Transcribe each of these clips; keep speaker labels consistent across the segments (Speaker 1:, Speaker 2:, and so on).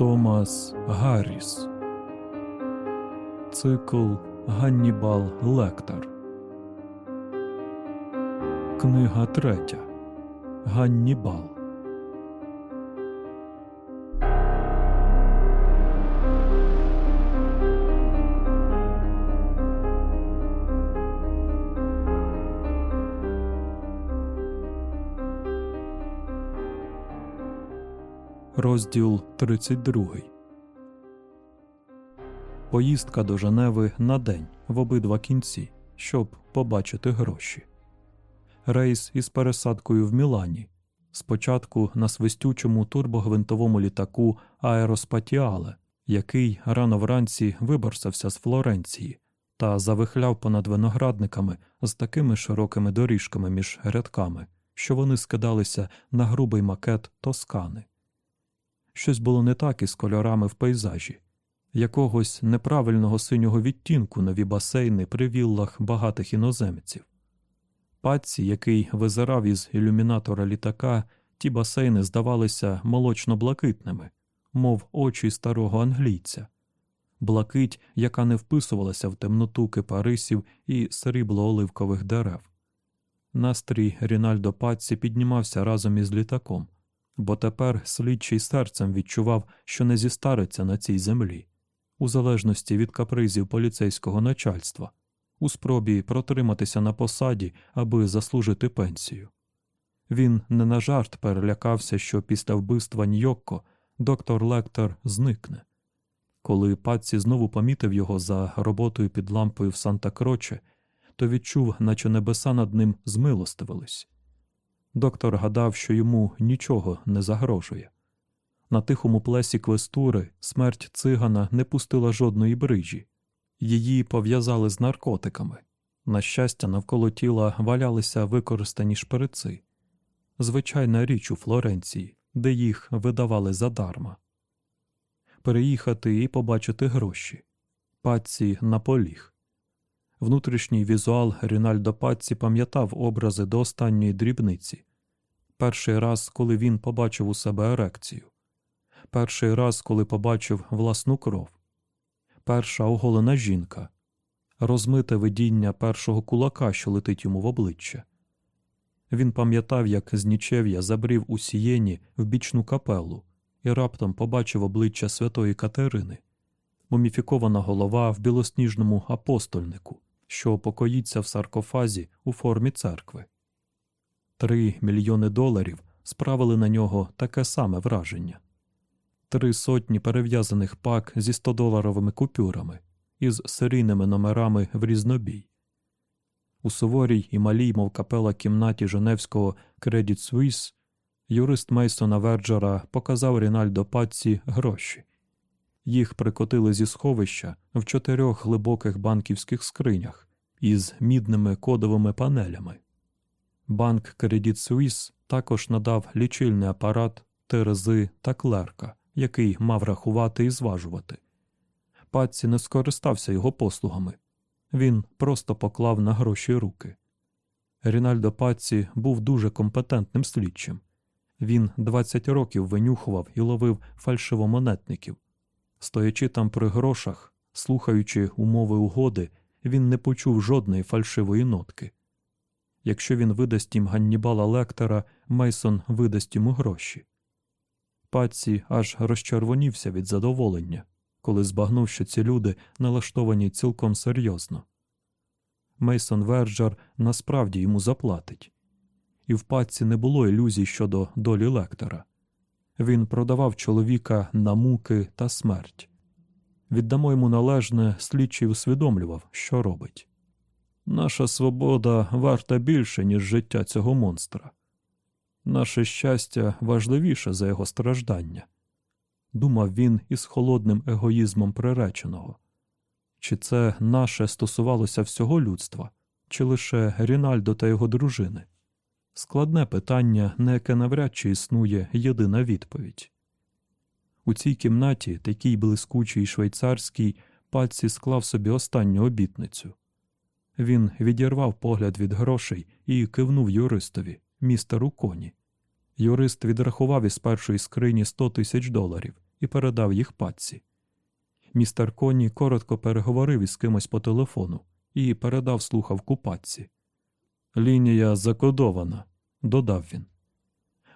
Speaker 1: Томас Гарріс. Цикл Ганнібал Лектор. Книга третя. Ганнібал. Розділ 32. Поїздка до Женеви на день в обидва кінці, щоб побачити гроші. Рейс із пересадкою в Мілані. Спочатку на свистючому турбогвинтовому літаку Аероспатіале, який рано вранці виборсався з Флоренції та завихляв понад виноградниками з такими широкими доріжками між рядками, що вони скидалися на грубий макет тоскани. Щось було не так із кольорами в пейзажі, якогось неправильного синього відтінку нові басейни при віллах багатих іноземців. Патці, який визирав із ілюмінатора літака, ті басейни здавалися молочно-блакитними, мов очі старого англійця, блакить, яка не вписувалася в темноту кипарисів і срібло оливкових дерев. Настрій Рінальдо Патці піднімався разом із літаком бо тепер слідчий серцем відчував, що не зістариться на цій землі, у залежності від капризів поліцейського начальства, у спробі протриматися на посаді, аби заслужити пенсію. Він не на жарт перелякався, що після вбивства Ньокко доктор Лектор зникне. Коли Патці знову помітив його за роботою під лампою в Санта Кроче, то відчув, наче небеса над ним змилостивились. Доктор гадав, що йому нічого не загрожує. На тихому плесі квестури смерть цигана не пустила жодної брижі, її пов'язали з наркотиками. На щастя, навколо тіла валялися використані шприци. Звичайна річ у Флоренції, де їх видавали задарма. Переїхати і побачити гроші. Паці наполіг. Внутрішній візуал Рінальдо Патці пам'ятав образи до останньої дрібниці. Перший раз, коли він побачив у себе ерекцію, перший раз, коли побачив власну кров, перша оголена жінка, розмите видіння першого кулака, що летить йому в обличчя. Він пам'ятав, як з нічев'я забрів у сієні в бічну капелу і раптом побачив обличчя святої Катерини, муміфікована голова в білосніжному апостольнику що покоїться в саркофазі у формі церкви. Три мільйони доларів справили на нього таке саме враження три сотні перев'язаних пак зі 100-доларовими купюрами із серійними номерами в різнобій. У суворій і малій, мов капела кімнаті Женевського Credit Suisse юрист Мейсона Верджера показав Рінальдо Патці гроші. Їх прикотили зі сховища в чотирьох глибоких банківських скринях із мідними кодовими панелями. Банк Credit Suisse також надав лічильний апарат, терези та клерка, який мав рахувати і зважувати. Патці не скористався його послугами. Він просто поклав на гроші руки. Рінальдо Патці був дуже компетентним слідчим. Він 20 років винюхував і ловив фальшивомонетників. Стоячи там при грошах, слухаючи умови угоди, він не почув жодної фальшивої нотки. Якщо він видасть їм Ганнібала Лектора, Мейсон видасть йому гроші. Патсі аж розчервонівся від задоволення, коли збагнув, що ці люди налаштовані цілком серйозно. Мейсон Верджар насправді йому заплатить, і в патці не було ілюзій щодо долі лектора. Він продавав чоловіка на муки та смерть. Віддамо йому належне, слідчий усвідомлював, що робить. Наша свобода варта більше, ніж життя цього монстра. Наше щастя важливіше за його страждання, думав він із холодним егоїзмом приреченого. Чи це наше стосувалося всього людства, чи лише Рінальдо та його дружини? Складне питання, на яке навряд чи існує єдина відповідь. У цій кімнаті, такій блискучій швейцарській, пальці склав собі останню обітницю. Він відірвав погляд від грошей і кивнув юристові, містеру коні. Юрист відрахував із першої скрині 100 тисяч доларів і передав їх паці. Містер Коні коротко переговорив із кимось по телефону і передав слухавку паці. Лінія закодована, додав він.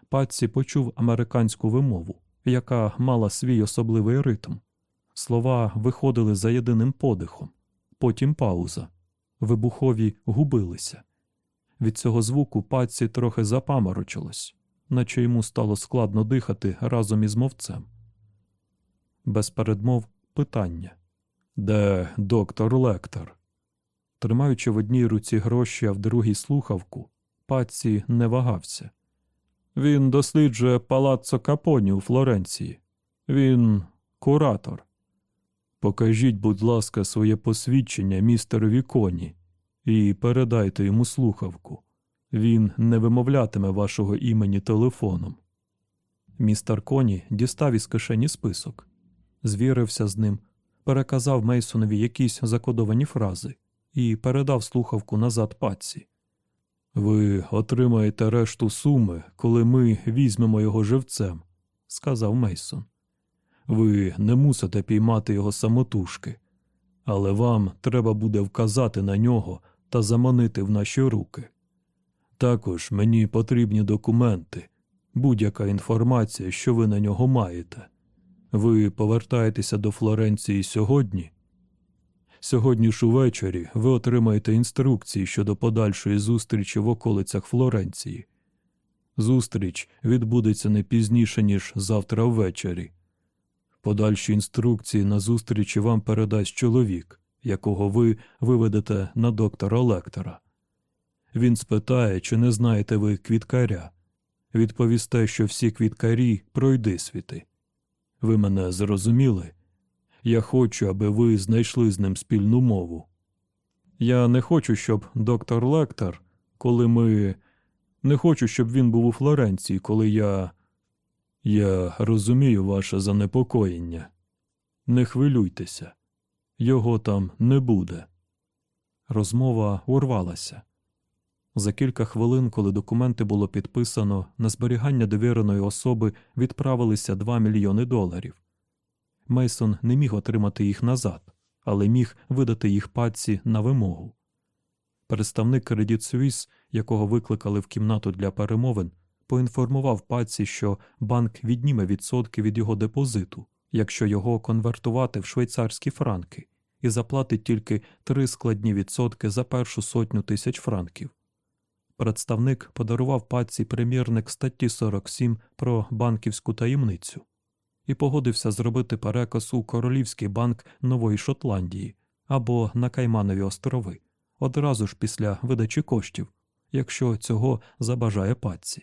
Speaker 1: Патсі почув американську вимову, яка мала свій особливий ритм. Слова виходили за єдиним подихом, потім пауза. Вибухові губилися. Від цього звуку паці трохи запаморочилось, наче йому стало складно дихати разом із мовцем. Без передмов питання Де доктор Лектор? Тримаючи в одній руці гроші, а в другій слухавку, паці не вагався. Він досліджує палаццо Капоні у Флоренції. Він куратор. Покажіть, будь ласка, своє посвідчення містерові коні і передайте йому слухавку. Він не вимовлятиме вашого імені телефоном. Містер Коні дістав із кишені список, звірився з ним, переказав Мейсонові якісь закодовані фрази і передав слухавку назад паці. Ви отримаєте решту суми, коли ми візьмемо його живцем, сказав Мейсон. Ви не мусите піймати його самотужки, але вам треба буде вказати на нього та заманити в наші руки. Також мені потрібні документи, будь-яка інформація, що ви на нього маєте. Ви повертаєтеся до Флоренції сьогодні? Сьогодні ж увечері ви отримаєте інструкції щодо подальшої зустрічі в околицях Флоренції. Зустріч відбудеться не пізніше, ніж завтра ввечері. Подальші інструкції на зустрічі вам передасть чоловік, якого ви виведете на доктора Лектора. Він спитає, чи не знаєте ви квіткаря. Відповісте, що всі квіткарі пройди світи. Ви мене зрозуміли? Я хочу, аби ви знайшли з ним спільну мову. Я не хочу, щоб доктор Лектор, коли ми. Не хочу, щоб він був у Флоренції, коли я. Я розумію ваше занепокоєння. Не хвилюйтеся, його там не буде. Розмова урвалася. За кілька хвилин, коли документи було підписано, на зберігання довіреної особи відправилися 2 мільйони доларів. Мейсон не міг отримати їх назад, але міг видати їх паці на вимогу. Представник Credit Suisse, якого викликали в кімнату для перемовин, поінформував паці, що банк відніме відсотки від його депозиту, якщо його конвертувати в швейцарські франки, і заплатить тільки три складні відсотки за першу сотню тисяч франків. Представник подарував паці примірник статті 47 про банківську таємницю і погодився зробити переказ у Королівський банк Нової Шотландії або на Кайманові острови одразу ж після видачі коштів, якщо цього забажає паці.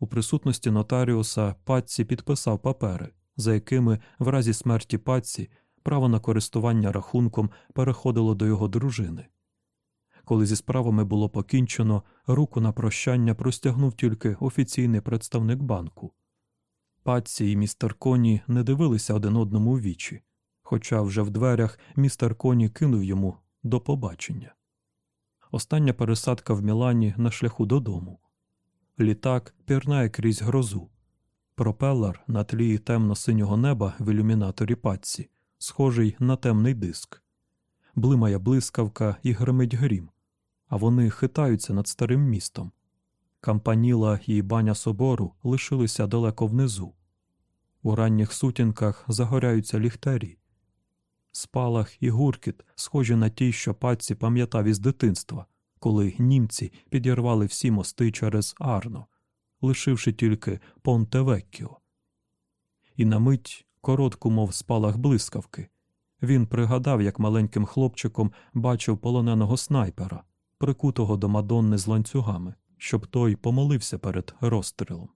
Speaker 1: У присутності нотаріуса паці підписав папери, за якими в разі смерті паці право на користування рахунком переходило до його дружини. Коли зі справами було покінчено, руку на прощання простягнув тільки офіційний представник банку. Патсі і містер Коні не дивилися один одному у вічі, хоча вже в дверях містер Коні кинув йому до побачення. Остання пересадка в Мілані на шляху додому. Літак пірнає крізь грозу. Пропелер на тлі темно-синього неба в ілюмінаторі патці, схожий на темний диск. Блимає блискавка і гримить грім, а вони хитаються над старим містом. Кампаніла і баня собору лишилися далеко внизу. У ранніх сутінках загоряються ліхтарі. Спалах і гуркіт схожі на ті, що паці пам'ятав із дитинства, коли німці підірвали всі мости через Арно, лишивши тільки Понте Веккіо. І на мить, коротку, мов спалах блискавки, він пригадав, як маленьким хлопчиком бачив полоненого снайпера, прикутого до мадонни з ланцюгами щоб той помолився перед розстрілом.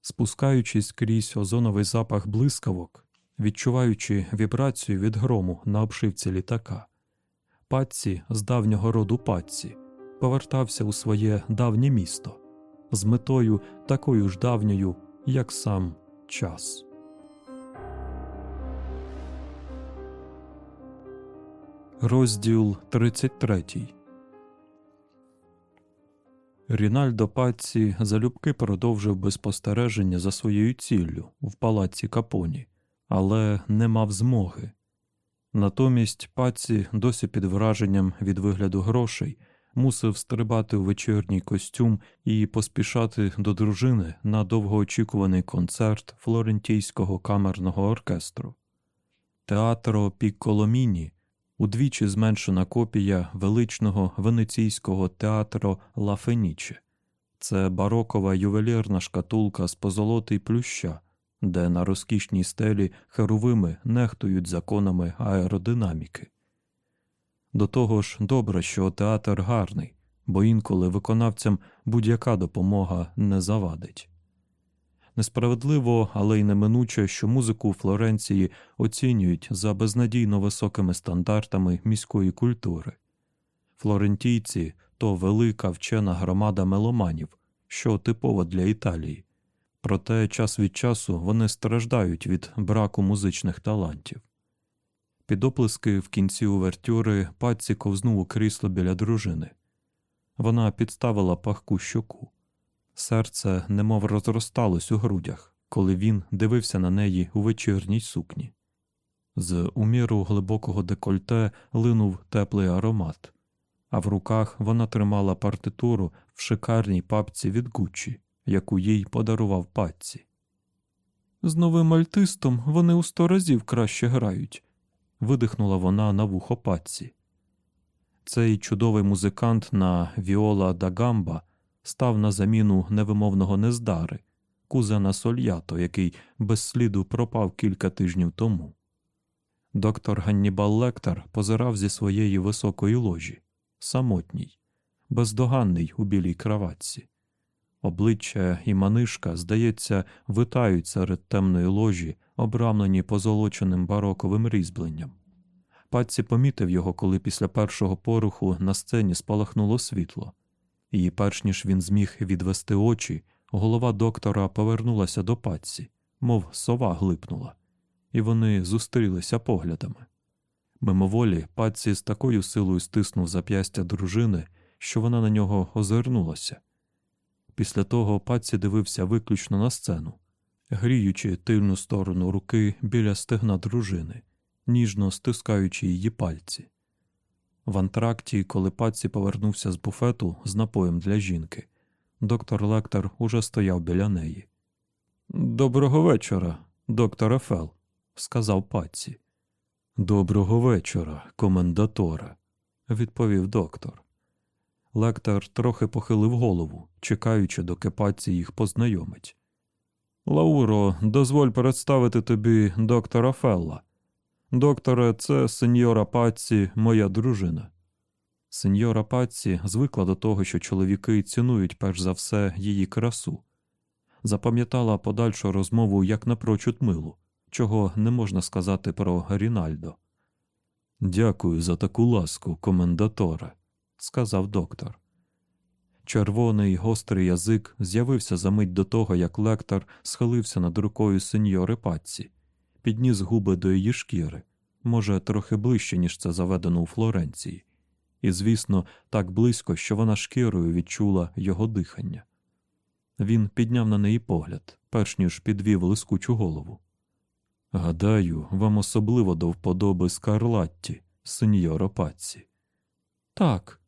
Speaker 1: Спускаючись крізь озоновий запах блискавок, відчуваючи вібрацію від грому на обшивці літака, патці з давнього роду патці повертався у своє давнє місто з метою такою ж давньою, як сам час. Розділ 33 Рінальдо Паці залюбки продовжив безпостереження за своєю ціллю в палаці Капоні, але не мав змоги. Натомість Паці, досі під враженням від вигляду грошей, мусив стрибати у вечірній костюм і поспішати до дружини на довгоочікуваний концерт флорентійського камерного оркестру. Театро Пікколоміні удвічі зменшена копія величного венеційського театру Ла Феніче. Це барокова ювелірна шкатулка з позолоти плюща, де на розкішній стелі херовими нехтують законами аеродинаміки. До того ж, добре, що театр гарний, бо інколи виконавцям будь-яка допомога не завадить. Несправедливо, але й неминуче, що музику у Флоренції оцінюють за безнадійно високими стандартами міської культури. Флорентійці то велика вчена громада меломанів, що типово для Італії, проте час від часу вони страждають від браку музичних талантів. Під оплески в кінці увертюри паці ковзнув у крісло біля дружини. Вона підставила пахку щоку. Серце немов розросталось у грудях, коли він дивився на неї у вечірній сукні. З уміру глибокого декольте линув теплий аромат, а в руках вона тримала партитуру в шикарній папці від Гуччі, яку їй подарував патці. З новим альтистом вони у сто разів краще грають, видихнула вона на вухо патці. Цей чудовий музикант на Віола да Гамба став на заміну невимовного нездари, кузена Сольято, який без сліду пропав кілька тижнів тому. Доктор Ганнібал Лектор позирав зі своєї високої ложі, самотній, бездоганний у білій краватці. Обличчя і манишка, здається, витають серед темної ложі, обрамлені позолоченим бароковим різьбленням. Патці помітив його, коли після першого поруху на сцені спалахнуло світло, і, перш ніж він зміг відвести очі, голова доктора повернулася до патці, мов сова глипнула, і вони зустрілися поглядами. Мимоволі патці з такою силою стиснув зап'ястя дружини, що вона на нього озирнулася. Після того патці дивився виключно на сцену, гріючи тильну сторону руки біля стегна дружини, ніжно стискаючи її пальці. В антракті, коли патці повернувся з буфету з напоєм для жінки, доктор Лектор уже стояв біля неї. Доброго вечора, доктор Ефел, сказав патці. Доброго вечора, комендатора, відповів доктор. Лектор трохи похилив голову, чекаючи, доки патці їх познайомить. Лауро, дозволь представити тобі доктора Фелла. Докторе, це сеньора Патці, моя дружина. Сеньора Патці звикла до того, що чоловіки цінують перш за все її красу. Запам'ятала подальшу розмову як напрочуд милу, чого не можна сказати про Рінальдо. Дякую за таку ласку, комендаторе, сказав доктор. Червоний гострий язик з'явився за мить до того, як лектор схилився над рукою сеньори Патці підніс губи до її шкіри, може, трохи ближче, ніж це заведено у Флоренції, і, звісно, так близько, що вона шкірою відчула його дихання. Він підняв на неї погляд, перш ніж підвів лискучу голову. Гадаю, вам особливо до вподоби Скарлатті, сеньоро Паці. Так.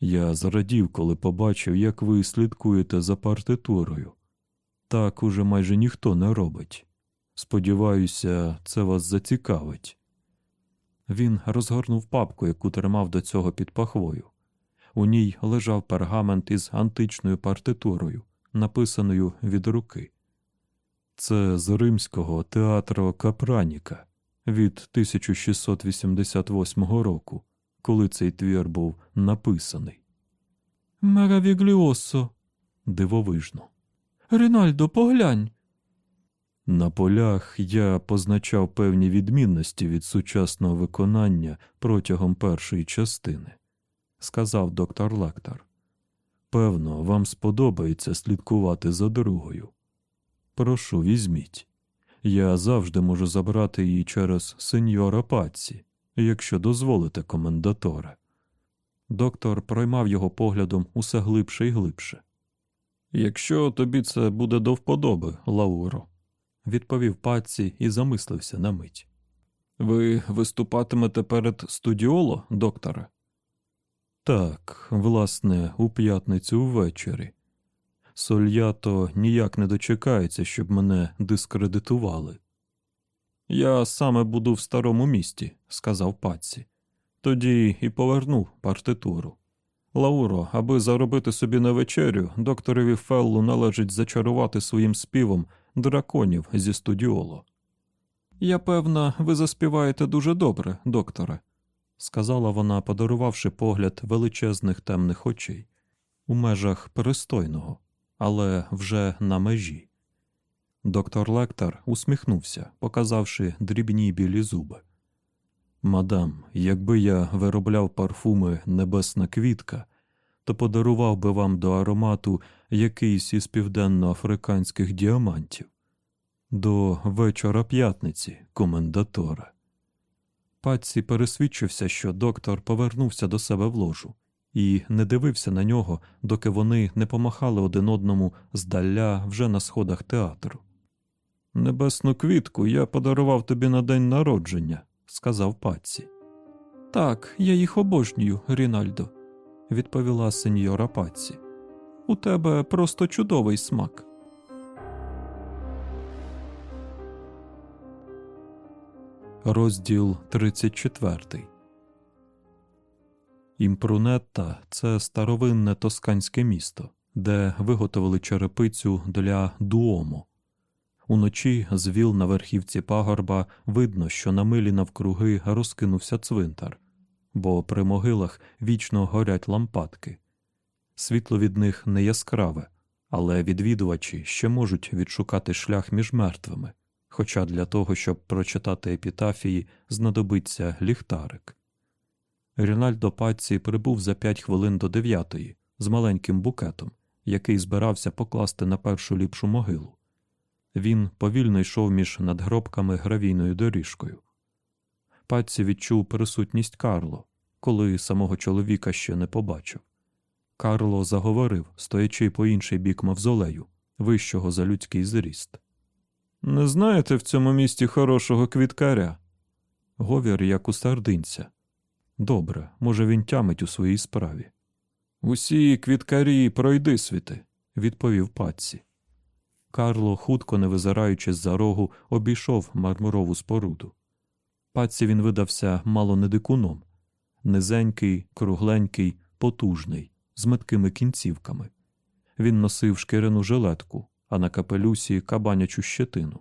Speaker 1: Я зрадів, коли побачив, як ви слідкуєте за партитурою. Так уже майже ніхто не робить. Сподіваюся, це вас зацікавить. Він розгорнув папку, яку тримав до цього під пахвою. У ній лежав пергамент із античною партитурою, написаною від руки. Це з римського театру Капраніка від 1688 року, коли цей твір був написаний. Меравігліосо, дивовижно. Ринальдо, поглянь. На полях я позначав певні відмінності від сучасного виконання протягом першої частини, сказав доктор Лектор. Певно, вам сподобається слідкувати за другою. Прошу, візьміть. Я завжди можу забрати її через сеньора Паці, якщо дозволите, комендаторе. Доктор проймав його поглядом усе глибше і глибше. Якщо тобі це буде до вподоби, Лауро, відповів паці і замислився на мить. Ви виступатимете перед студіоло, докторе? Так, власне, у п'ятницю ввечері. Сольято ніяк не дочекається, щоб мене дискредитували. Я саме буду в старому місті, сказав паці. Тоді і повернув партитуру. Лауро, аби заробити собі на вечерю, докторові Феллу належить зачарувати своїм співом драконів зі студіоло. Я певна, ви заспіваєте дуже добре, докторе, сказала вона, подарувавши погляд величезних темних очей у межах пристойного, але вже на межі. Доктор Лектор усміхнувся, показавши дрібні білі зуби. Мадам, якби я виробляв парфуми Небесна квітка, то подарував би вам до аромату якийсь із південноафриканських діамантів. До вечора п'ятниці, комендатора. Патсі пересвідчився, що доктор повернувся до себе в ложу і не дивився на нього, доки вони не помахали один одному здаля вже на сходах театру. Небесну квітку я подарував тобі на день народження, сказав Патсі. Так, я їх обожнюю, Рінальдо, відповіла сеньора Патсі. У тебе просто чудовий смак. Розділ 34 Імпрунетта це старовинне тосканське місто, де виготовили черепицю для дуомо. Уночі з віл на верхівці пагорба видно, що на милі навкруги розкинувся цвинтар, бо при могилах вічно горять лампадки. Світло від них не яскраве, але відвідувачі ще можуть відшукати шлях між мертвими хоча для того, щоб прочитати епітафії, знадобиться ліхтарик. Рінальдо Паці прибув за п'ять хвилин до дев'ятої з маленьким букетом, який збирався покласти на першу ліпшу могилу. Він повільно йшов між надгробками гравійною доріжкою. Паці відчув присутність Карло, коли самого чоловіка ще не побачив. Карло заговорив, стоячи по інший бік мавзолею, вищого за людський зріст. Не знаєте в цьому місті хорошого квіткаря? Говір, як у сардинця. Добре, може, він тямить у своїй справі. Усі квіткарі пройди світи, відповів паці. Карло, хутко не визираючи з за рогу, обійшов мармурову споруду. Паці він видався мало не дикуном низенький, кругленький, потужний, з меткими кінцівками. Він носив шкіряну жилетку, а на капелюсі кабанячу щетину.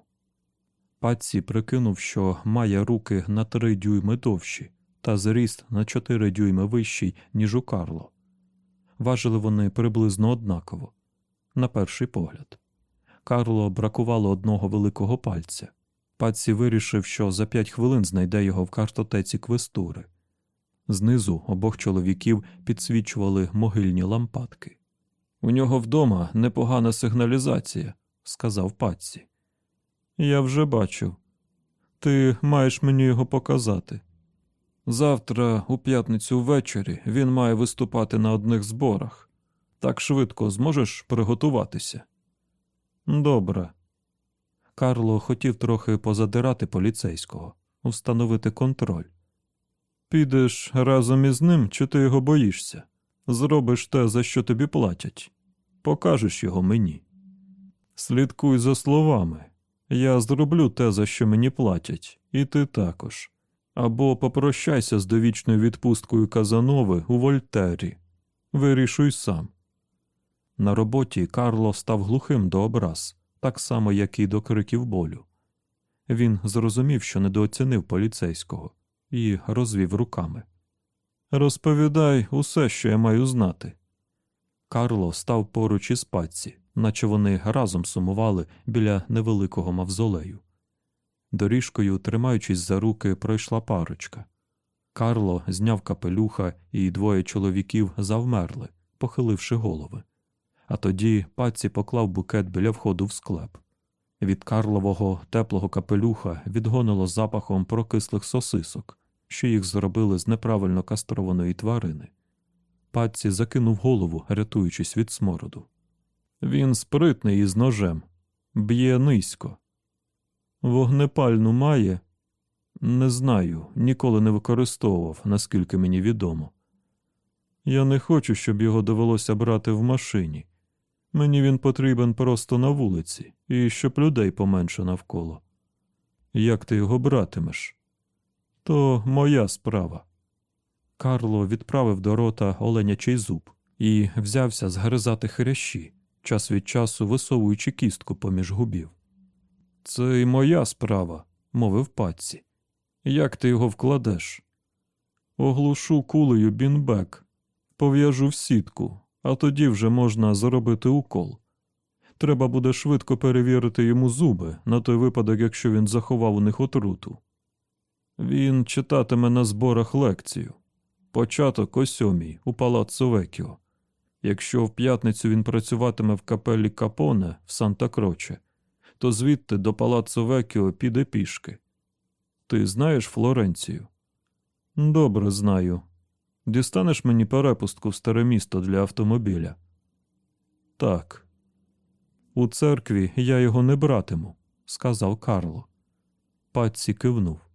Speaker 1: Патсі прикинув, що має руки на три дюйми довші та зріст на чотири дюйми вищий, ніж у Карло. Важили вони приблизно однаково, на перший погляд. Карло бракувало одного великого пальця. Патсі вирішив, що за п'ять хвилин знайде його в картотеці квестури. Знизу обох чоловіків підсвічували могильні лампадки. У нього вдома непогана сигналізація, сказав патці. Я вже бачу. Ти маєш мені його показати. Завтра, у п'ятницю ввечері, він має виступати на одних зборах. Так швидко зможеш приготуватися. Добре. Карло хотів трохи позадирати поліцейського, встановити контроль. Підеш разом із ним, чи ти його боїшся? Зробиш те, за що тобі платять. Покажеш його мені. Слідкуй за словами. Я зроблю те, за що мені платять, і ти також. Або попрощайся з довічною відпусткою Казанови у Вольтері. Вирішуй сам. На роботі Карло став глухим до образ, так само, як і до криків болю. Він зрозумів, що недооцінив поліцейського, і розвів руками. Розповідай усе, що я маю знати. Карло став поруч із паці, наче вони разом сумували біля невеликого мавзолею. Доріжкою, тримаючись за руки, пройшла парочка. Карло зняв капелюха, і двоє чоловіків завмерли, похиливши голови. А тоді паці поклав букет біля входу в склеп. Від Карлового теплого капелюха відгонило запахом прокислих сосисок, що їх зробили з неправильно кастрованої тварини. Патці закинув голову, рятуючись від смороду. Він спритний із ножем, б'є низько. Вогнепальну має? Не знаю, ніколи не використовував, наскільки мені відомо. Я не хочу, щоб його довелося брати в машині. Мені він потрібен просто на вулиці, і щоб людей поменше навколо. Як ти його братимеш? То моя справа. Карло відправив до рота оленячий зуб і взявся згризати хрящі, час від часу висовуючи кістку поміж губів. Це й моя справа, мовив паці. Як ти його вкладеш? Оглушу кулею бінбек, пов'яжу в сітку, а тоді вже можна зробити укол. Треба буде швидко перевірити йому зуби на той випадок, якщо він заховав у них отруту. Він читатиме на зборах лекцію. Початок о сьомій у палаццо Векіо. Якщо в п'ятницю він працюватиме в капелі Капоне в Санта Кроче, то звідти до палаццо Векіо піде пішки. Ти знаєш Флоренцію? Добре знаю. Дістанеш мені перепустку в старе місто для автомобіля? Так. У церкві я його не братиму, сказав Карло. Патці кивнув.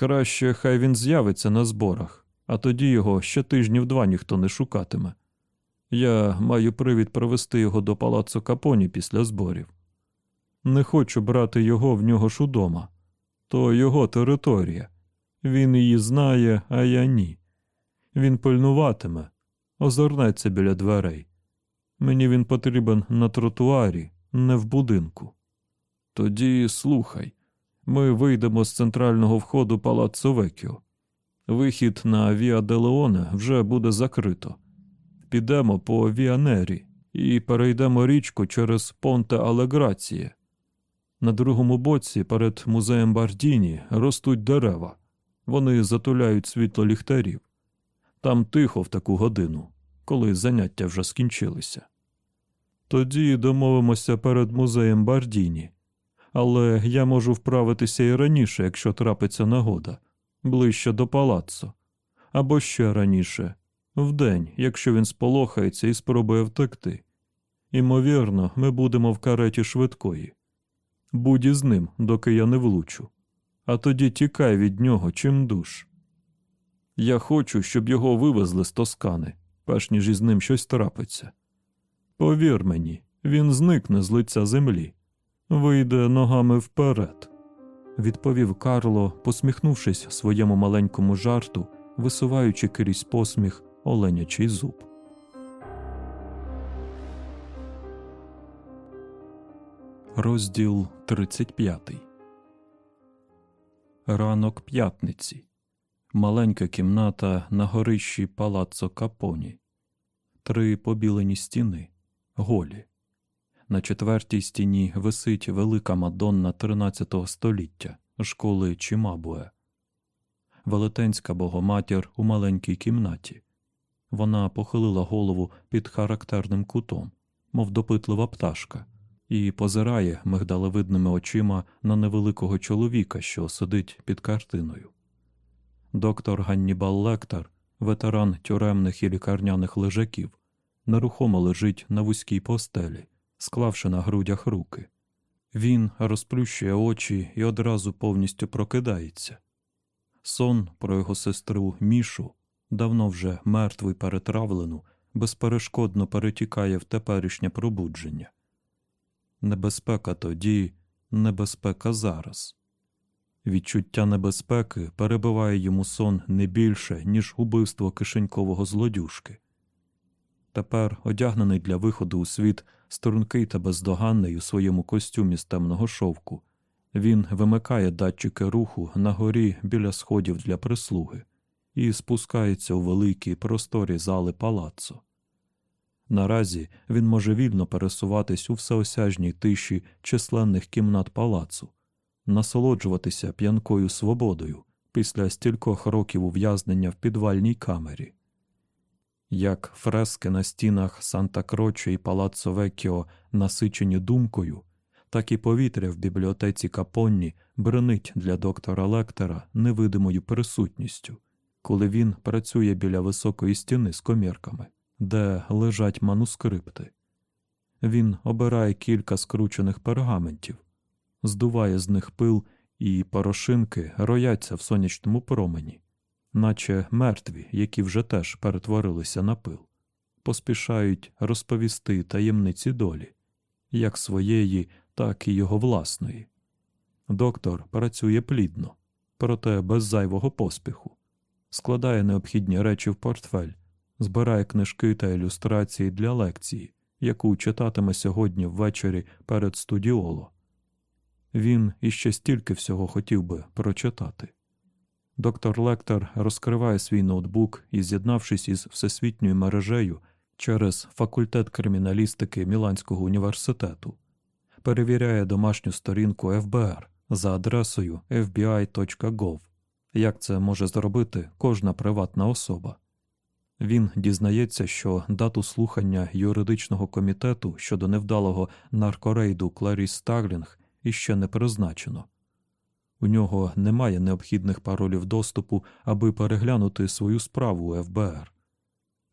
Speaker 1: Краще хай він з'явиться на зборах, а тоді його ще тижнів два ніхто не шукатиме. Я маю привід провести його до палацу Капоні після зборів. Не хочу брати його в нього ж удома. То його територія. Він її знає, а я ні. Він пильнуватиме, озирнеться біля дверей. Мені він потрібен на тротуарі, не в будинку. Тоді слухай ми вийдемо з центрального входу палаццо Векіо. Вихід на Віа де Леоне вже буде закрито. Підемо по Віанері і перейдемо річку через Понте Алеграціє. На другому боці перед музеєм Бардіні ростуть дерева. Вони затуляють світло ліхтарів. Там тихо в таку годину, коли заняття вже скінчилися. Тоді домовимося перед музеєм Бардіні, але я можу вправитися і раніше, якщо трапиться нагода, ближче до палаццо, або ще раніше, вдень, якщо він сполохається і спробує втекти. Імовірно, ми будемо в кареті швидкої. Будь із ним, доки я не влучу, а тоді тікай від нього чим душ. Я хочу, щоб його вивезли з тоскани, перш ніж із ним щось трапиться. Повір мені, він зникне з лиця землі, вийде ногами вперед, відповів Карло, посміхнувшись своєму маленькому жарту, висуваючи крізь посміх оленячий зуб. Розділ 35 Ранок п'ятниці. Маленька кімната на горищі палаццо Капоні. Три побілені стіни. Голі. На четвертій стіні висить велика мадонна 13 століття школи Чимабуе. Велетенська богоматір у маленькій кімнаті. Вона похилила голову під характерним кутом, мов допитлива пташка і позирає мигдалевидними очима на невеликого чоловіка, що сидить під картиною. Доктор Ганнібал Лектор, ветеран тюремних і лікарняних лежаків, нерухомо лежить на вузькій постелі, склавши на грудях руки. Він розплющує очі і одразу повністю прокидається. Сон про його сестру Мішу, давно вже мертву й перетравлену, безперешкодно перетікає в теперішнє пробудження. Небезпека тоді, небезпека зараз. Відчуття небезпеки перебиває йому сон не більше, ніж убивство кишенькового злодюшки. Тепер, одягнений для виходу у світ, стрункий та бездоганний у своєму костюмі з темного шовку, він вимикає датчики руху на горі біля сходів для прислуги і спускається у великі просторі зали палаццо. Наразі він може вільно пересуватись у всеосяжній тиші численних кімнат палацу, насолоджуватися п'янкою свободою після стількох років ув'язнення в підвальній камері. Як фрески на стінах Санта Кроче і Палаццо Веккіо насичені думкою, так і повітря в бібліотеці Капонні бренить для доктора Лектора невидимою присутністю, коли він працює біля високої стіни з комірками, де лежать манускрипти. Він обирає кілька скручених пергаментів, здуває з них пил, і порошинки рояться в сонячному промені, наче мертві, які вже теж перетворилися на пил, поспішають розповісти таємниці долі, як своєї, так і його власної. Доктор працює плідно, проте без зайвого поспіху, складає необхідні речі в портфель, збирає книжки та ілюстрації для лекції, яку читатиме сьогодні ввечері перед студіоло. Він іще стільки всього хотів би прочитати. Доктор Лектор розкриває свій ноутбук і, з'єднавшись із всесвітньою мережею через факультет криміналістики Міланського університету, перевіряє домашню сторінку ФБР за адресою fbi.gov, як це може зробити кожна приватна особа. Він дізнається, що дату слухання юридичного комітету щодо невдалого наркорейду Кларіс Старлінг іще не призначено. У нього немає необхідних паролів доступу, аби переглянути свою справу у ФБР.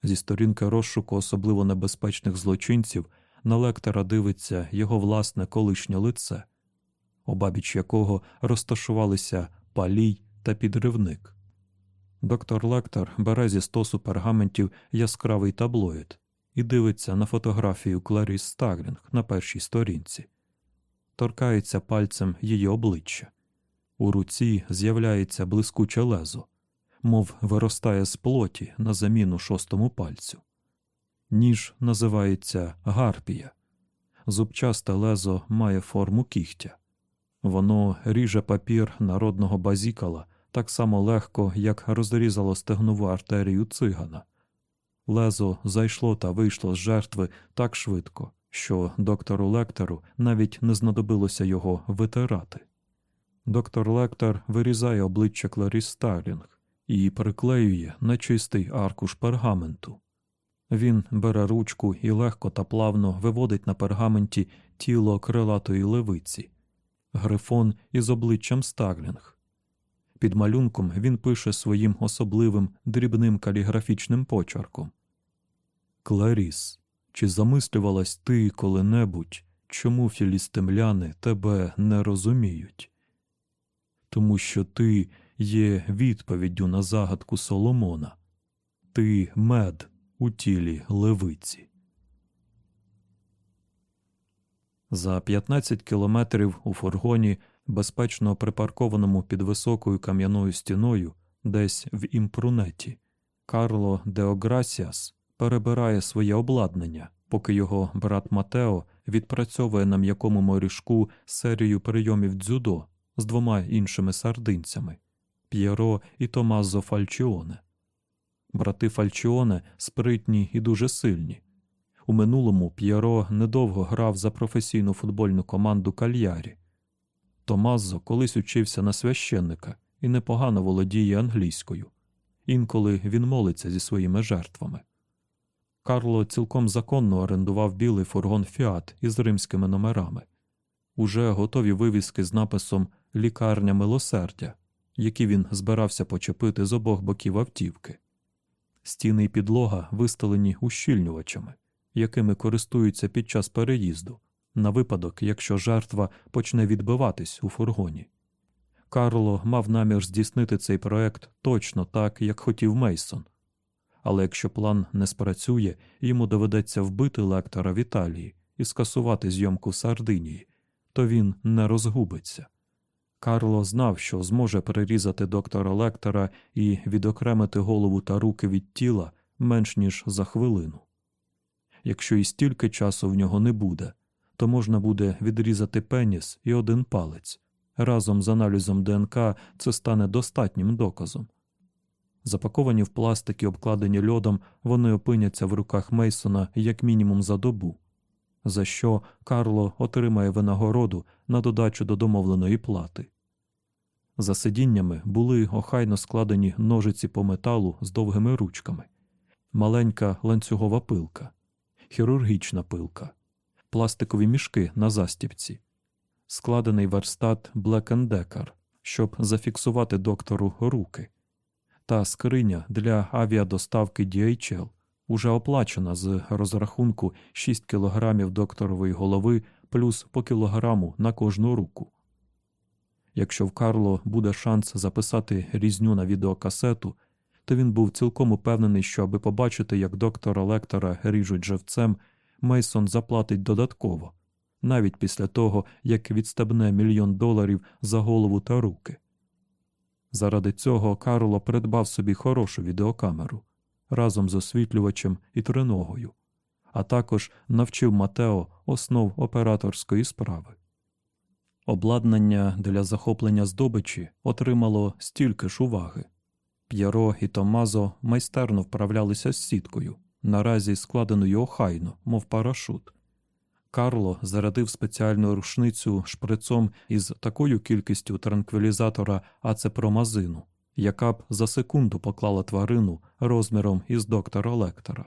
Speaker 1: Зі сторінки розшуку особливо небезпечних злочинців на лектора дивиться його власне колишнє лице, обабіч якого розташувалися палій та підривник. Доктор Лектор бере зі стосу пергаментів яскравий таблоїд і дивиться на фотографію Кларіс Старлінг на першій сторінці, торкається пальцем її обличчя. У руці з'являється блискуче лезо, мов виростає з плоті на заміну шостому пальцю. Ніж називається гарпія. Зубчасте лезо має форму кігтя. Воно ріже папір народного базікала так само легко, як розрізало стегнову артерію цигана. Лезо зайшло та вийшло з жертви так швидко, що доктору Лектору навіть не знадобилося його витирати. Доктор Лектор вирізає обличчя Кларіс Старлінг і приклеює на чистий аркуш пергаменту. Він бере ручку і легко та плавно виводить на пергаменті тіло крилатої левиці, грифон із обличчям Старлінг. Під малюнком він пише своїм особливим дрібним каліграфічним почерком Кларіс, чи замислювалась ти коли-небудь, чому філістимляни тебе не розуміють? Тому що ти є відповіддю на загадку Соломона, ти мед у тілі левиці. За 15 кілометрів у фургоні, безпечно припаркованому під високою кам'яною стіною, десь в імпрунеті, Карло Деограсіас перебирає своє обладнання, поки його брат Матео відпрацьовує на м'якому морішку серію прийомів дзюдо з двома іншими сардинцями П'єро і Томазо Фальчіоне. Брати Фальчіоне спритні і дуже сильні. У минулому П'єро недовго грав за професійну футбольну команду Кальярі. Томазо колись учився на священника і непогано володіє англійською. Інколи він молиться зі своїми жертвами. Карло цілком законно орендував білий фургон Фіат із римськими номерами, уже готові вивіски з написом Лікарня милосердя, які він збирався почепити з обох боків автівки. Стіни й підлога вистелені ущільнювачами, якими користуються під час переїзду, на випадок, якщо жертва почне відбиватись у фургоні. Карло мав намір здійснити цей проект точно так, як хотів Мейсон. Але якщо план не спрацює, йому доведеться вбити лектора в Італії і скасувати зйомку Сардинії, то він не розгубиться. Карло знав, що зможе перерізати доктора Лектора і відокремити голову та руки від тіла менш ніж за хвилину. Якщо і стільки часу в нього не буде, то можна буде відрізати пеніс і один палець. Разом з аналізом ДНК це стане достатнім доказом. Запаковані в пластик і обкладені льодом, вони опиняться в руках Мейсона як мінімум за добу, за що Карло отримає винагороду на додачу до домовленої плати. За сидіннями були охайно складені ножиці по металу з довгими ручками, маленька ланцюгова пилка, хірургічна пилка, пластикові мішки на застіпці, складений верстат Decker, щоб зафіксувати доктору руки, та скриня для авіадоставки DHL уже оплачена з розрахунку 6 кілограмів докторової голови плюс по кілограму на кожну руку. Якщо в Карло буде шанс записати різню на відеокасету, то він був цілком упевнений, що аби побачити, як доктора лектора ріжуть живцем, Мейсон заплатить додатково, навіть після того, як відстебне мільйон доларів за голову та руки. Заради цього Карло придбав собі хорошу відеокамеру разом з освітлювачем і триногою, а також навчив Матео основ операторської справи. Обладнання для захоплення здобичі отримало стільки ж уваги. П'єро і Томазо майстерно вправлялися з сіткою, наразі складеною охайно, мов парашут. Карло зарядив спеціальну рушницю шприцом із такою кількістю транквілізатора ацепромазину, яка б за секунду поклала тварину розміром із доктора Лектора.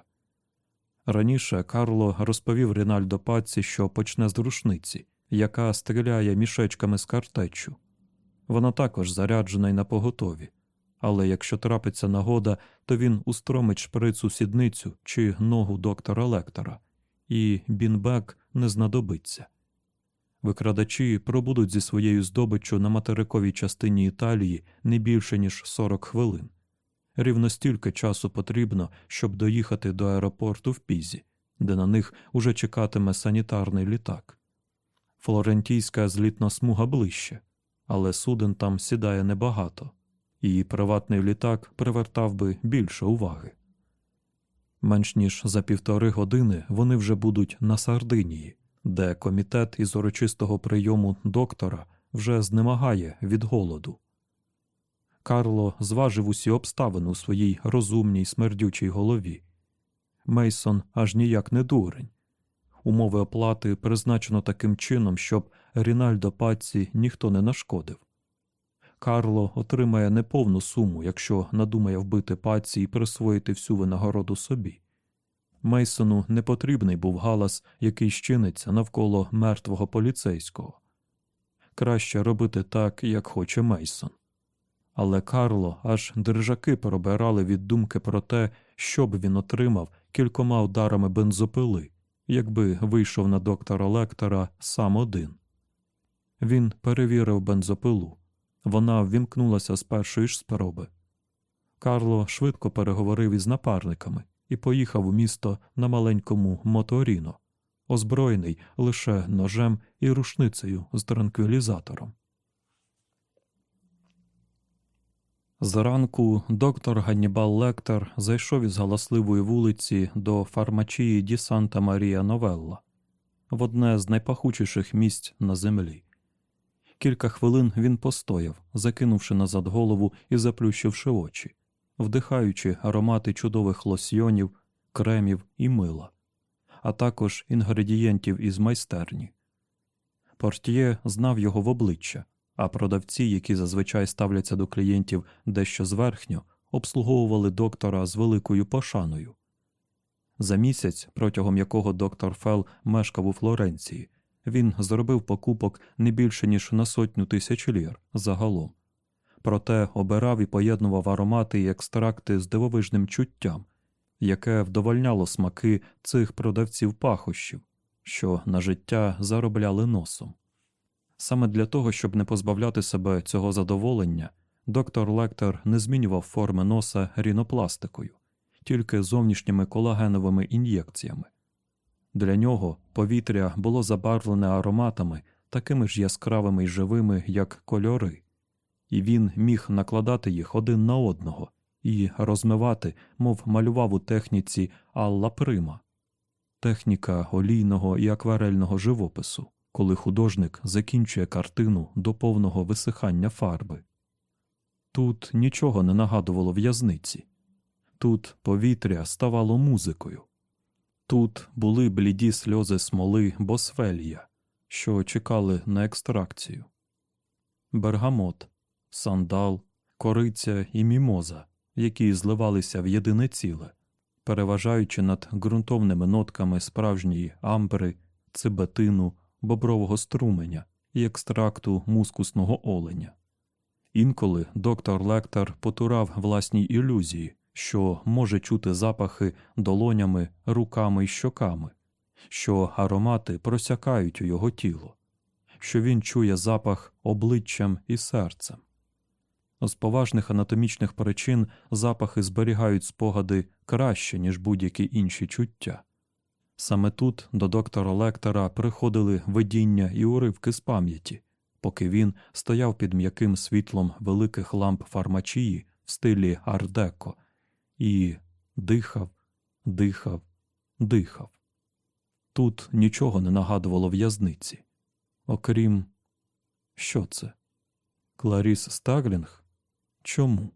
Speaker 1: Раніше Карло розповів Рінальдо Паці, що почне з рушниці, яка стріляє мішечками з картечу. Вона також заряджена й на поготові, але якщо трапиться нагода, то він устромить шприц у сідницю чи ногу доктора Лектора, і бінбек не знадобиться. Викрадачі пробудуть зі своєю здобиччю на материковій частині Італії не більше ніж 40 хвилин. Рівно стільки часу потрібно, щоб доїхати до аеропорту в Пізі, де на них уже чекатиме санітарний літак. Флорентійська злітна смуга ближче, але суден там сідає небагато, і приватний літак привертав би більше уваги. Менш ніж за півтори години вони вже будуть на Сардинії, де комітет із урочистого прийому доктора вже знемагає від голоду. Карло зважив усі обставини у своїй розумній смердючій голові. Мейсон аж ніяк не дурень. Умови оплати призначено таким чином, щоб Рінальдо Паці ніхто не нашкодив. Карло отримає неповну суму, якщо надумає вбити паці і присвоїти всю винагороду собі. Мейсону не потрібний був галас, який щиниться навколо мертвого поліцейського. Краще робити так, як хоче Мейсон. Але Карло аж держаки пробирали від думки про те, що б він отримав кількома ударами бензопили, якби вийшов на доктора Лектора сам один. Він перевірив бензопилу. Вона ввімкнулася з першої ж спроби. Карло швидко переговорив із напарниками і поїхав у місто на маленькому моторіно, озброєний лише ножем і рушницею з транквілізатором. Зранку доктор Ганнібал Лектор зайшов із галасливої вулиці до фармачії Ді Санта Марія Новелла в одне з найпахучіших місць на землі. Кілька хвилин він постояв, закинувши назад голову і заплющивши очі, вдихаючи аромати чудових лосьйонів, кремів і мила, а також інгредієнтів із майстерні. Портьє знав його в обличчя, а продавці, які зазвичай ставляться до клієнтів дещо зверхньо, обслуговували доктора з великою пошаною. За місяць, протягом якого доктор Фел мешкав у Флоренції, він зробив покупок не більше ніж на сотню тисяч лір загалом. Проте обирав і поєднував аромати і екстракти з дивовижним чуттям, яке вдовольняло смаки цих продавців пахощів, що на життя заробляли носом. Саме для того, щоб не позбавляти себе цього задоволення, доктор Лектор не змінював форми носа рінопластикою, тільки зовнішніми колагеновими ін'єкціями. Для нього повітря було забарвлене ароматами, такими ж яскравими й живими, як кольори, і він міг накладати їх один на одного і розмивати, мов малював у техніці Алла Прима, техніка олійного і акварельного живопису, коли художник закінчує картину до повного висихання фарби. Тут нічого не нагадувало в'язниці, тут повітря ставало музикою. Тут були бліді сльози смоли Босфелія, що чекали на екстракцію, бергамот, сандал, кориця і мімоза, які зливалися в єдине ціле, переважаючи над ґрунтовними нотками справжньої амбри, цибетину, бобрового струменя і екстракту мускусного оленя. Інколи доктор Лектор потурав власні ілюзії, що може чути запахи долонями, руками й щоками, що аромати просякають у його тіло, що він чує запах обличчям і серцем. З поважних анатомічних причин запахи зберігають спогади краще, ніж будь-які інші чуття. Саме тут до доктора Лектора приходили видіння і уривки з пам'яті, поки він стояв під м'яким світлом великих ламп фармачії в стилі ардеко і дихав, дихав, дихав. Тут нічого не нагадувало в'язниці. Окрім, що це? Кларіс Стаглінг? Чому?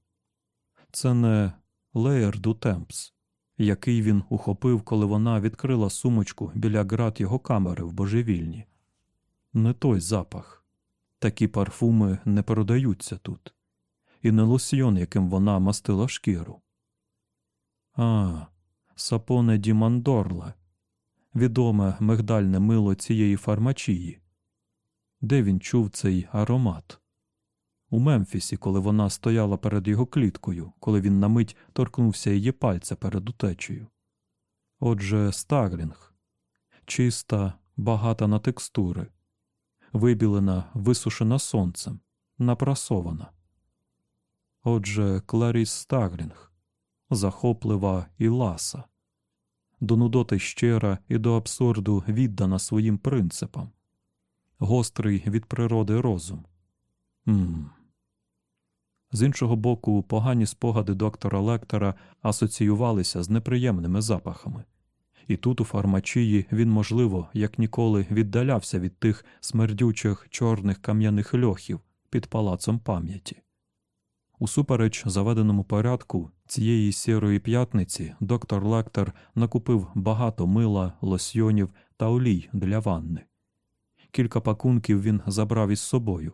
Speaker 1: Це не Леєрду Темпс, який він ухопив, коли вона відкрила сумочку біля град його камери в божевільні. Не той запах. Такі парфуми не продаються тут, і не лосьйон, яким вона мастила шкіру. А, сапоне ді Мандорле, відоме мигдальне мило цієї фармачії. Де він чув цей аромат? У Мемфісі, коли вона стояла перед його кліткою, коли він на мить торкнувся її пальця перед утечею. Отже, Стаглінг чиста, багата на текстури, вибілена, висушена сонцем, напрасована. Отже, Кларіс Стаглінг захоплива і ласа, до нудоти щира і до абсурду віддана своїм принципам, гострий від природи розум. Ммм. З іншого боку, погані спогади доктора Лектора асоціювалися з неприємними запахами, і тут, у фармачії, він, можливо, як ніколи віддалявся від тих смердючих чорних кам'яних льохів під палацом пам'яті. Усупереч заведеному порядку цієї сірої п'ятниці доктор Лектор накупив багато мила, лосьйонів та олій для ванни. Кілька пакунків він забрав із собою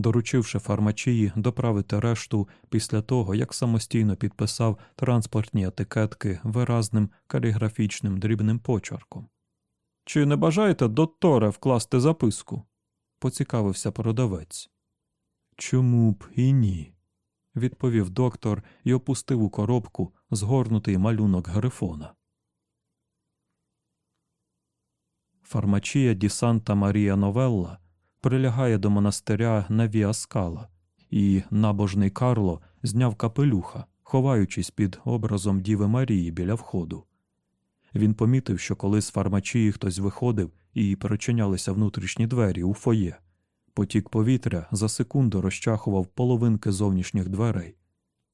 Speaker 1: доручивши фармачії доправити решту після того, як самостійно підписав транспортні етикетки виразним каліграфічним дрібним почерком. Чи не бажаєте дотторе вкласти записку? поцікавився продавець. Чому б і ні? відповів доктор і опустив у коробку згорнутий малюнок грифона. Фармачія Ді Санта Марія Новелла прилягає до монастиря на Віаскала, і набожний Карло зняв капелюха, ховаючись під образом Діви Марії біля входу. Він помітив, що коли з фармачії хтось виходив і перечинялися внутрішні двері у фоє, потік повітря за секунду розчахував половинки зовнішніх дверей.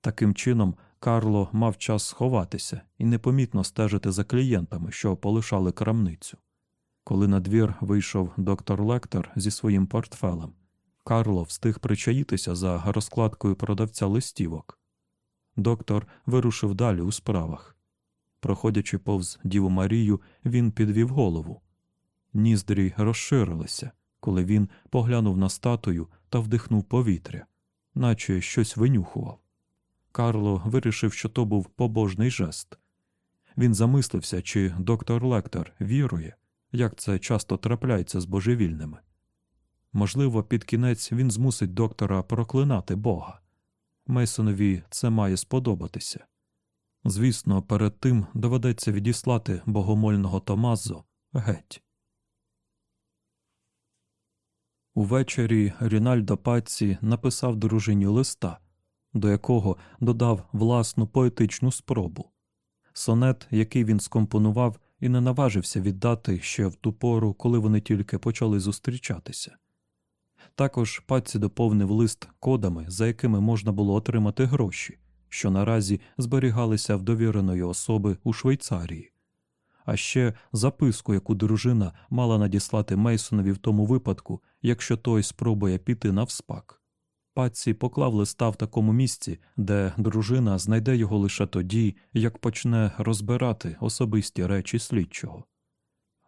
Speaker 1: Таким чином, Карло мав час сховатися і непомітно стежити за клієнтами, що полишали крамницю. Коли на двір вийшов доктор Лектор зі своїм портфелем, Карло встиг причаїтися за розкладкою продавця листівок. Доктор вирушив далі у справах. Проходячи повз Діву Марію, він підвів голову. Ніздрі розширилися, коли він поглянув на статую та вдихнув повітря, наче щось винюхував. Карло вирішив, що то був побожний жест. Він замислився, чи доктор Лектор вірує як це часто трапляється з божевільними. Можливо, під кінець він змусить доктора проклинати Бога. Мейсонові це має сподобатися. Звісно, перед тим доведеться відіслати богомольного Томазо геть. Увечері Рінальдо Паці написав дружині листа, до якого додав власну поетичну спробу. Сонет, який він скомпонував і не наважився віддати ще в ту пору, коли вони тільки почали зустрічатися. Також паці доповнив лист кодами, за якими можна було отримати гроші, що наразі зберігалися в довіреної особи у Швейцарії, а ще записку, яку дружина мала надіслати Мейсонові в тому випадку, якщо той спробує піти навспак. Патсі поклав листа в такому місці, де дружина знайде його лише тоді, як почне розбирати особисті речі слідчого.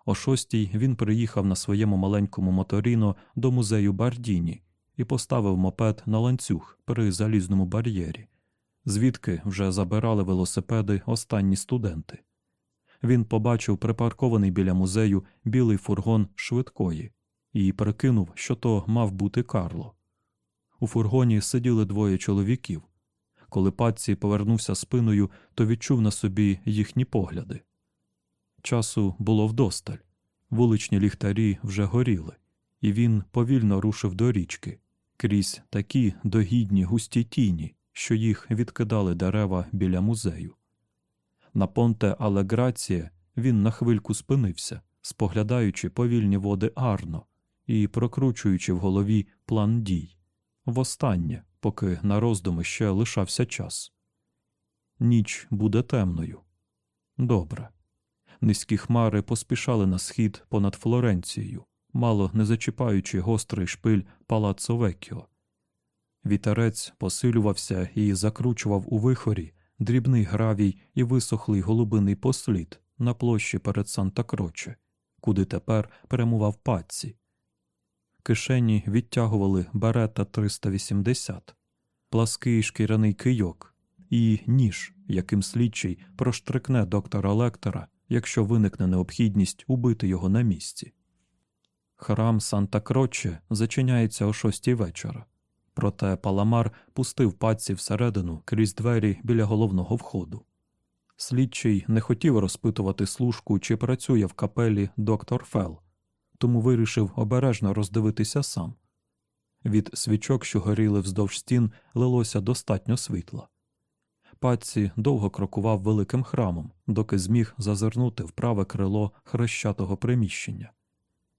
Speaker 1: О шостій він приїхав на своєму маленькому моторіно до музею Бардіні і поставив мопед на ланцюг при залізному бар'єрі, звідки вже забирали велосипеди останні студенти. Він побачив припаркований біля музею білий фургон швидкої і прикинув, що то мав бути Карло. У фургоні сиділи двоє чоловіків. Коли патці повернувся спиною, то відчув на собі їхні погляди. Часу було вдосталь. Вуличні ліхтарі вже горіли, і він повільно рушив до річки крізь такі догідні густі тіні, що їх відкидали дерева біля музею. На понте Алеграція він на хвильку спинився, споглядаючи повільні води Арно і прокручуючи в голові план дій. Востаннє, поки на роздуми ще лишався час. Ніч буде темною. Добре. Низькі хмари поспішали на схід понад Флоренцією, мало не зачіпаючи гострий шпиль Палаццо Веккіо. Вітерець посилювався і закручував у вихорі дрібний гравій і висохлий голубиний послід на площі перед Санта Кроче, куди тепер перемував паці. Кишені відтягували берета 380, плаский шкіряний кийок і ніж, яким слідчий проштрикне доктора Лектора, якщо виникне необхідність убити його на місці. Храм Санта Кроче зачиняється о шостій вечора. Проте Паламар пустив паці всередину крізь двері біля головного входу. Слідчий не хотів розпитувати служку, чи працює в капелі доктор Фел, тому вирішив обережно роздивитися сам. Від свічок, що горіли вздовж стін, лилося достатньо світла. Паці довго крокував великим храмом, доки зміг зазирнути в праве крило хрещатого приміщення.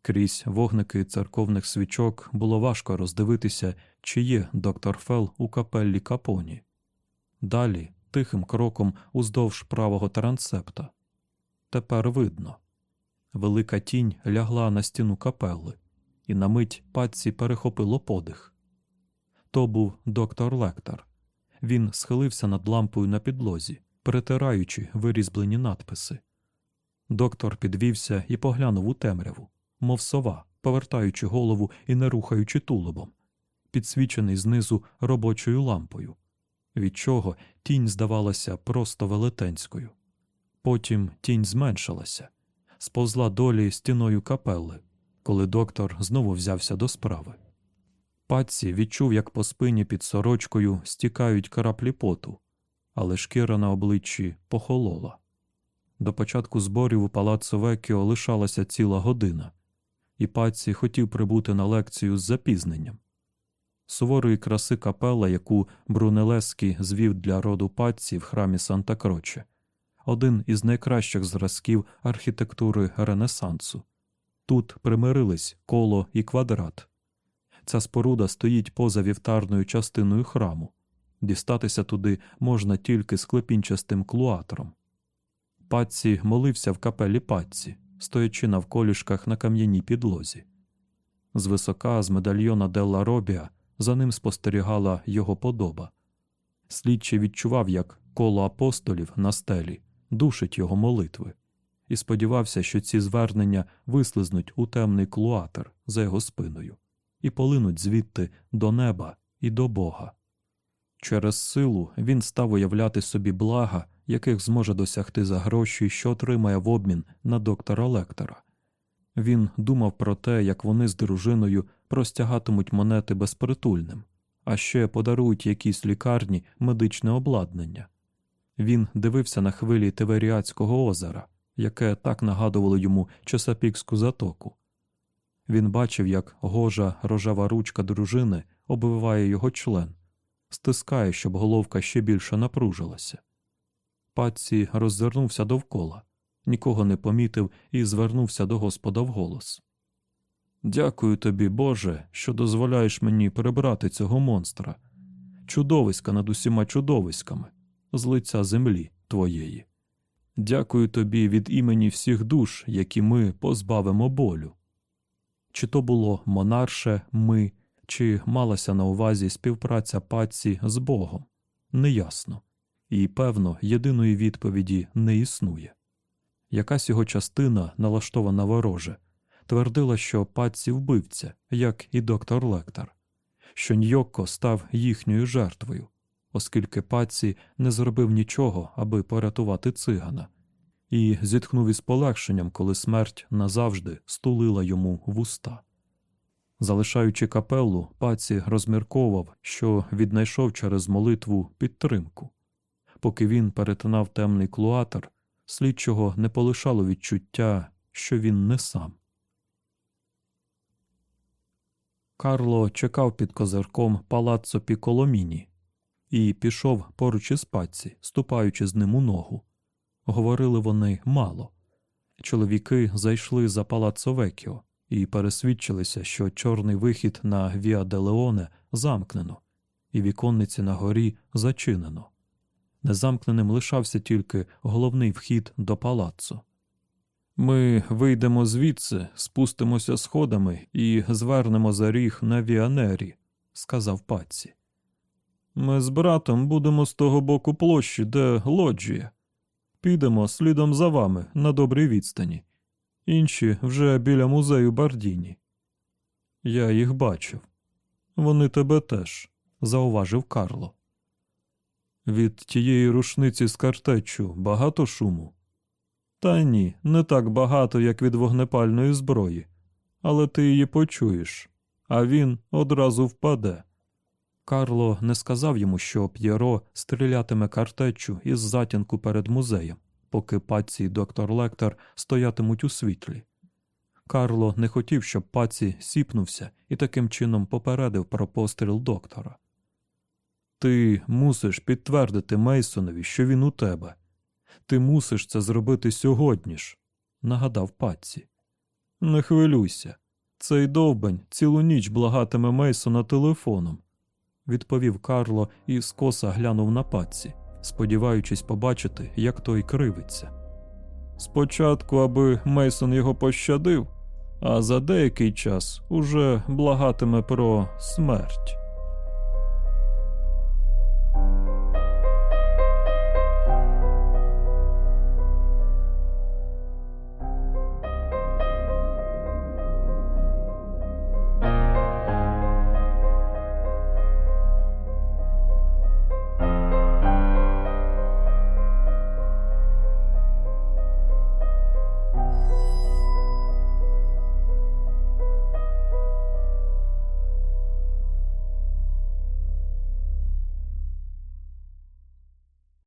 Speaker 1: Крізь вогники церковних свічок було важко роздивитися, чи є доктор Фел у капеллі капоні. Далі тихим кроком уздовж правого трансепта. Тепер видно. Велика тінь лягла на стіну капелли, і на мить паці перехопило подих. То був доктор Лектор. Він схилився над лампою на підлозі, перетираючи вирізблені надписи. Доктор підвівся і поглянув у темряву мов сова, повертаючи голову і не рухаючи тулубом, підсвічений знизу робочою лампою, від чого тінь здавалася просто велетенською. Потім тінь зменшилася, сповзла долі стіною капели, коли доктор знову взявся до справи. Патсі відчув, як по спині під сорочкою стікають краплі поту, але шкіра на обличчі похолола. До початку зборів у палаццо Векіо лишалася ціла година, і паці хотів прибути на лекцію з запізненням. Суворої краси капела, яку Брунелески звів для роду паці в храмі Санта Кроче, один із найкращих зразків архітектури Ренесансу. Тут примирились коло і квадрат. Ця споруда стоїть поза вівтарною частиною храму. Дістатися туди можна тільки склепінчастим клуатором. Паці молився в капелі патці, стоячи на вколішках на кам'яній підлозі. Звисока, з медальйона Делла Робіа, за ним спостерігала його подоба. Слідчий відчував, як коло апостолів на стелі душить його молитви, і сподівався, що ці звернення вислизнуть у темний клуатер за його спиною і полинуть звідти до неба і до Бога. Через силу він став уявляти собі блага яких зможе досягти за гроші, що отримає в обмін на доктора Лектора. Він думав про те, як вони з дружиною простягатимуть монети безпритульним, а ще подарують якійсь лікарні медичне обладнання. Він дивився на хвилі Теверіатського озера, яке так нагадувало йому Чесапікську затоку. Він бачив, як гожа рожева ручка дружини обвиває його член, стискає, щоб головка ще більше напружилася. Патці роззирнувся довкола, нікого не помітив і звернувся до Господа вголос. Дякую тобі, Боже, що дозволяєш мені прибрати цього монстра, чудовиська над усіма чудовиськами, з лиця землі твоєї. Дякую тобі від імені всіх душ, які ми позбавимо болю. Чи то було монарше ми, чи малася на увазі співпраця паці з Богом, неясно і, певно, єдиної відповіді не існує. Якась його частина, налаштована вороже, твердила, що паці вбивця, як і доктор Лектор, що Ньокко став їхньою жертвою, оскільки паці не зробив нічого, аби порятувати цигана, і зітхнув із полегшенням, коли смерть назавжди стулила йому вуста. Залишаючи капелу, паці розмірковував, що віднайшов через молитву підтримку. Поки він перетинав темний клуатор, слідчого не полишало відчуття, що він не сам. Карло чекав під козирком палаццо Піколоміні і пішов поруч із паці, ступаючи з ним у ногу. Говорили вони мало. Чоловіки зайшли за палаццо Векіо і пересвідчилися, що чорний вихід на Віа де Леоне замкнено, і віконниці на горі зачинено. Незамкненим лишався тільки головний вхід до палаццо. Ми вийдемо звідси, спустимося сходами і звернемо за ріг на Віанері, сказав паці. Ми з братом будемо з того боку площі, де лоджія. Підемо слідом за вами на добрій відстані. Інші вже біля музею Бардіні. Я їх бачив. Вони тебе теж, зауважив Карло. Від тієї рушниці з картечу багато шуму. Та ні, не так багато, як від вогнепальної зброї, але ти її почуєш, а він одразу впаде. Карло не сказав йому, що П'єро стрілятиме картечу із затінку перед музеєм, поки паці і доктор Лектор стоятимуть у світлі. Карло не хотів, щоб паці сіпнувся і таким чином попередив про постріл доктора. Ти мусиш підтвердити Мейсонові, що він у тебе. Ти мусиш це зробити сьогодні ж, нагадав паці. Не хвилюйся. Цей довбень цілу ніч благатиме Мейсона телефоном, відповів Карло і скоса глянув на паці, сподіваючись побачити, як той кривиться. Спочатку, аби Мейсон його пощадив, а за деякий час уже благатиме про смерть.